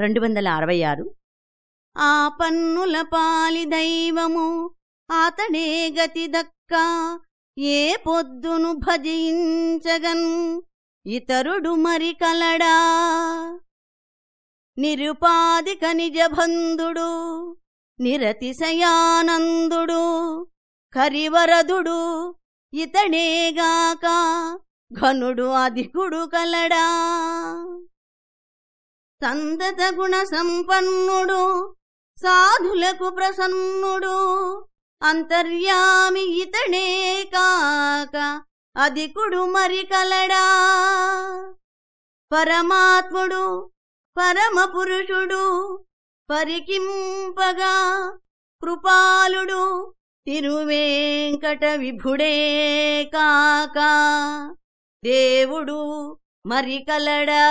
రెండు వందల అరవై ఆరు. ఆ పన్నుల పాలి దైవము అతడే గతి దక్క ఏ పొద్దును భజించగన్ ఇతరుడు మరి కలడా? నిరుపాధిక నిజబంధుడు నిరతిశయానందుడు కరివరదుడు ఇతడేగాక ఘనుడు అధికుడు కలడా? సందత గుణ సంపన్నుడు సాధులకు ప్రసన్నుడు అంతర్యామి ఇతడే కాక అధికుడు మరి కలడా. పరమాత్ముడు పరమ పురుషుడు పరికింపగా కృపాలుడు తిరువేంకట విభుడే కాక దేవుడు మరి కలడా.